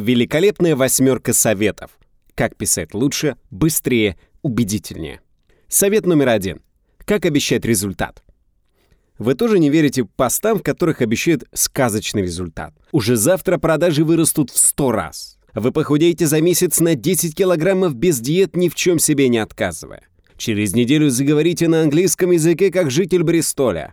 Великолепная восьмерка советов. Как писать лучше, быстрее, убедительнее. Совет номер один. Как обещать результат? Вы тоже не верите постам, в которых обещают сказочный результат. Уже завтра продажи вырастут в 100 раз. Вы похудеете за месяц на 10 килограммов без диет, ни в чем себе не отказывая. Через неделю заговорите на английском языке, как житель Бристоля.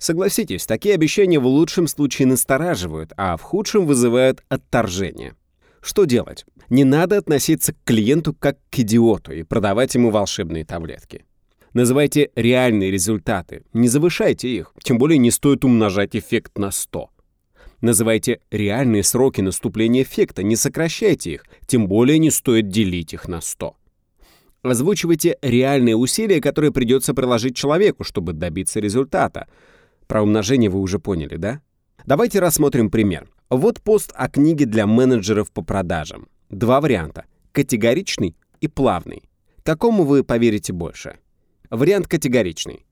Согласитесь, такие обещания в лучшем случае настораживают, а в худшем вызывают отторжение. Что делать? Не надо относиться к клиенту как к идиоту и продавать ему волшебные таблетки. Называйте реальные результаты, не завышайте их, тем более не стоит умножать эффект на 100. Называйте реальные сроки наступления эффекта, не сокращайте их, тем более не стоит делить их на 100. Озвучивайте реальные усилия, которые придется приложить человеку, чтобы добиться результата. Про умножение вы уже поняли, да? Давайте рассмотрим пример. Вот пост о книге для менеджеров по продажам. Два варианта — категоричный и плавный. Какому вы поверите больше? Вариант категоричный.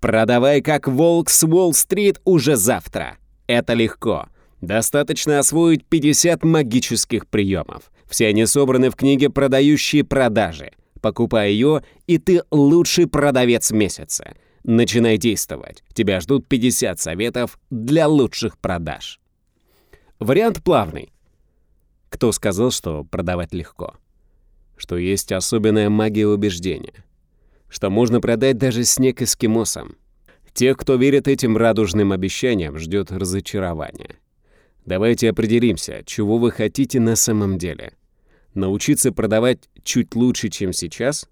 Продавай как волк с Уолл-стрит уже завтра. Это легко. Достаточно освоить 50 магических приемов. Все они собраны в книге «Продающие продажи». Покупай ее, и ты лучший продавец месяца. Начинай действовать. Тебя ждут 50 советов для лучших продаж. Вариант плавный. Кто сказал, что продавать легко? Что есть особенная магия убеждения. Что можно продать даже снег эскимосам. Тех, кто верит этим радужным обещаниям, ждет разочарование. Давайте определимся, чего вы хотите на самом деле. Научиться продавать чуть лучше, чем сейчас?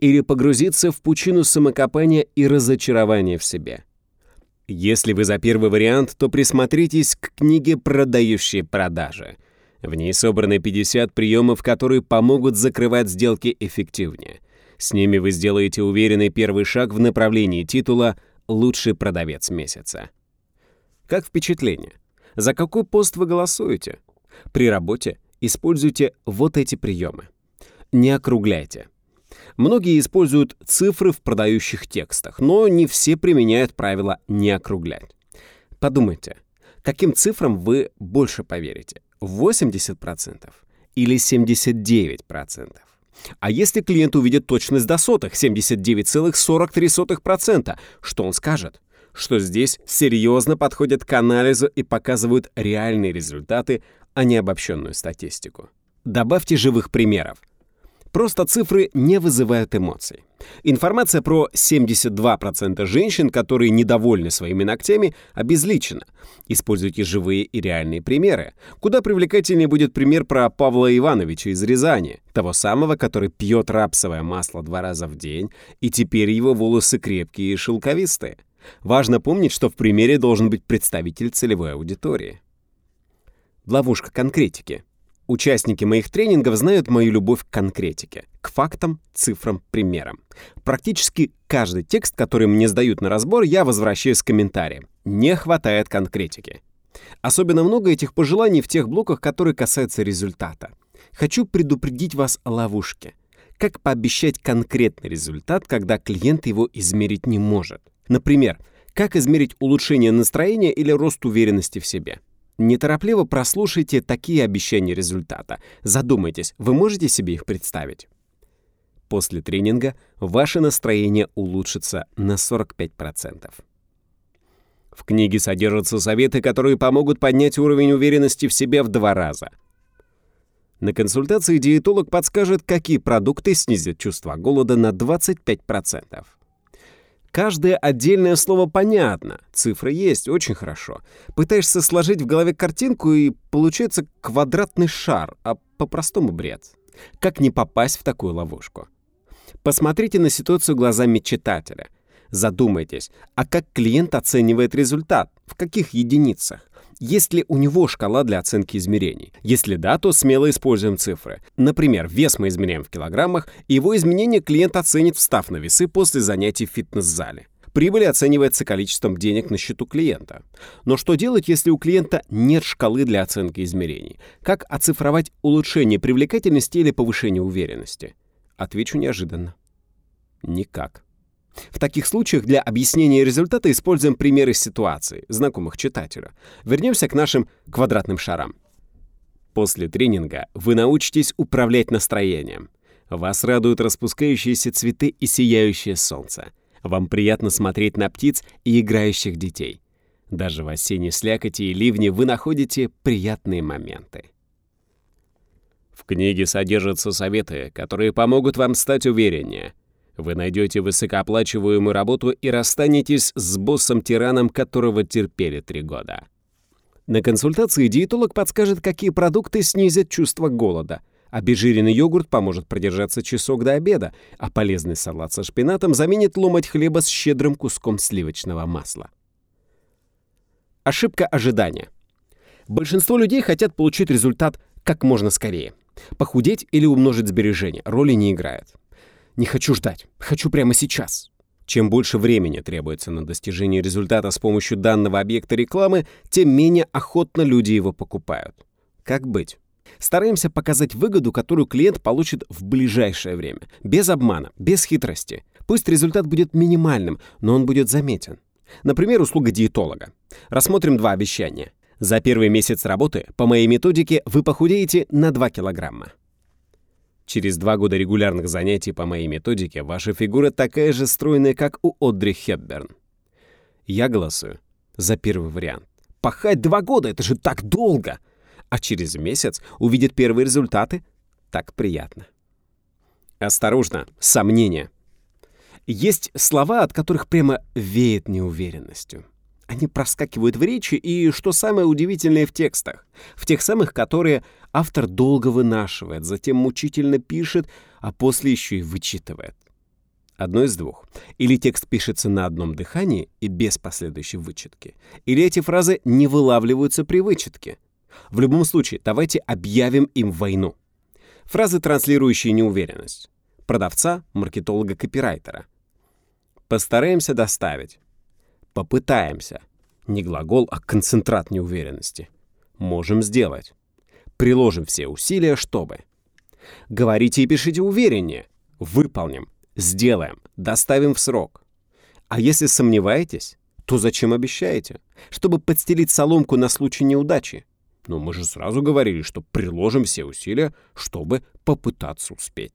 Или погрузиться в пучину самокопания и разочарования в себе? Если вы за первый вариант, то присмотритесь к книге «Продающие продажи». В ней собраны 50 приемов, которые помогут закрывать сделки эффективнее. С ними вы сделаете уверенный первый шаг в направлении титула «Лучший продавец месяца». Как впечатление? За какой пост вы голосуете? При работе используйте вот эти приемы. Не округляйте. Многие используют цифры в продающих текстах, но не все применяют правило «не округлять». Подумайте, каким цифрам вы больше поверите? 80% или 79%? А если клиент увидит точность до сотых 79,43%, что он скажет? Что здесь серьезно подходят к анализу и показывают реальные результаты, а не обобщенную статистику. Добавьте живых примеров. Просто цифры не вызывают эмоций. Информация про 72% женщин, которые недовольны своими ногтями, обезличена. Используйте живые и реальные примеры. Куда привлекательнее будет пример про Павла Ивановича из Рязани, того самого, который пьет рапсовое масло два раза в день, и теперь его волосы крепкие и шелковистые. Важно помнить, что в примере должен быть представитель целевой аудитории. Ловушка конкретики. Участники моих тренингов знают мою любовь к конкретике, к фактам, цифрам, примерам. Практически каждый текст, который мне сдают на разбор, я возвращаю с комментарием. Не хватает конкретики. Особенно много этих пожеланий в тех блоках, которые касаются результата. Хочу предупредить вас о ловушке. Как пообещать конкретный результат, когда клиент его измерить не может? Например, как измерить улучшение настроения или рост уверенности в себе? Неторопливо прослушайте такие обещания результата. Задумайтесь, вы можете себе их представить? После тренинга ваше настроение улучшится на 45%. В книге содержатся советы, которые помогут поднять уровень уверенности в себе в два раза. На консультации диетолог подскажет, какие продукты снизят чувство голода на 25%. Каждое отдельное слово понятно, цифры есть, очень хорошо. Пытаешься сложить в голове картинку, и получается квадратный шар, а по-простому бред. Как не попасть в такую ловушку? Посмотрите на ситуацию глазами читателя. Задумайтесь, а как клиент оценивает результат? В каких единицах? Есть ли у него шкала для оценки измерений? Если да, то смело используем цифры. Например, вес мы измеряем в килограммах, и его изменение клиент оценит, встав на весы после занятий в фитнес-зале. Прибыль оценивается количеством денег на счету клиента. Но что делать, если у клиента нет шкалы для оценки измерений? Как оцифровать улучшение привлекательности или повышение уверенности? Отвечу неожиданно. Никак. В таких случаях для объяснения результата используем примеры ситуации, знакомых читателю. Вернемся к нашим квадратным шарам. После тренинга вы научитесь управлять настроением. Вас радуют распускающиеся цветы и сияющее солнце. Вам приятно смотреть на птиц и играющих детей. Даже в осенней слякоти и ливне вы находите приятные моменты. В книге содержатся советы, которые помогут вам стать увереннее. Вы найдете высокооплачиваемую работу и расстанетесь с боссом-тираном, которого терпели три года. На консультации диетолог подскажет, какие продукты снизят чувство голода. Обезжиренный йогурт поможет продержаться часок до обеда, а полезный салат со шпинатом заменит ломать хлеба с щедрым куском сливочного масла. Ошибка ожидания. Большинство людей хотят получить результат как можно скорее. Похудеть или умножить сбережения роли не играет. Не хочу ждать, хочу прямо сейчас. Чем больше времени требуется на достижение результата с помощью данного объекта рекламы, тем менее охотно люди его покупают. Как быть? Стараемся показать выгоду, которую клиент получит в ближайшее время. Без обмана, без хитрости. Пусть результат будет минимальным, но он будет заметен. Например, услуга диетолога. Рассмотрим два обещания. За первый месяц работы по моей методике вы похудеете на 2 килограмма. Через два года регулярных занятий по моей методике ваша фигура такая же стройная, как у Одри Хепберн. Я голосую за первый вариант. Пахать два года — это же так долго! А через месяц увидит первые результаты. Так приятно. Осторожно, сомнения. Есть слова, от которых прямо веет неуверенностью. Они проскакивают в речи и, что самое удивительное, в текстах. В тех самых, которые автор долго вынашивает, затем мучительно пишет, а после еще и вычитывает. Одно из двух. Или текст пишется на одном дыхании и без последующей вычетки, или эти фразы не вылавливаются при вычетке. В любом случае, давайте объявим им войну. Фразы, транслирующие неуверенность. Продавца, маркетолога, копирайтера — Постараемся доставить. Попытаемся. Не глагол, а концентрат неуверенности. Можем сделать. Приложим все усилия, чтобы. Говорите и пишите увереннее. Выполним. Сделаем. Доставим в срок. А если сомневаетесь, то зачем обещаете? Чтобы подстелить соломку на случай неудачи. Но мы же сразу говорили, что приложим все усилия, чтобы попытаться успеть.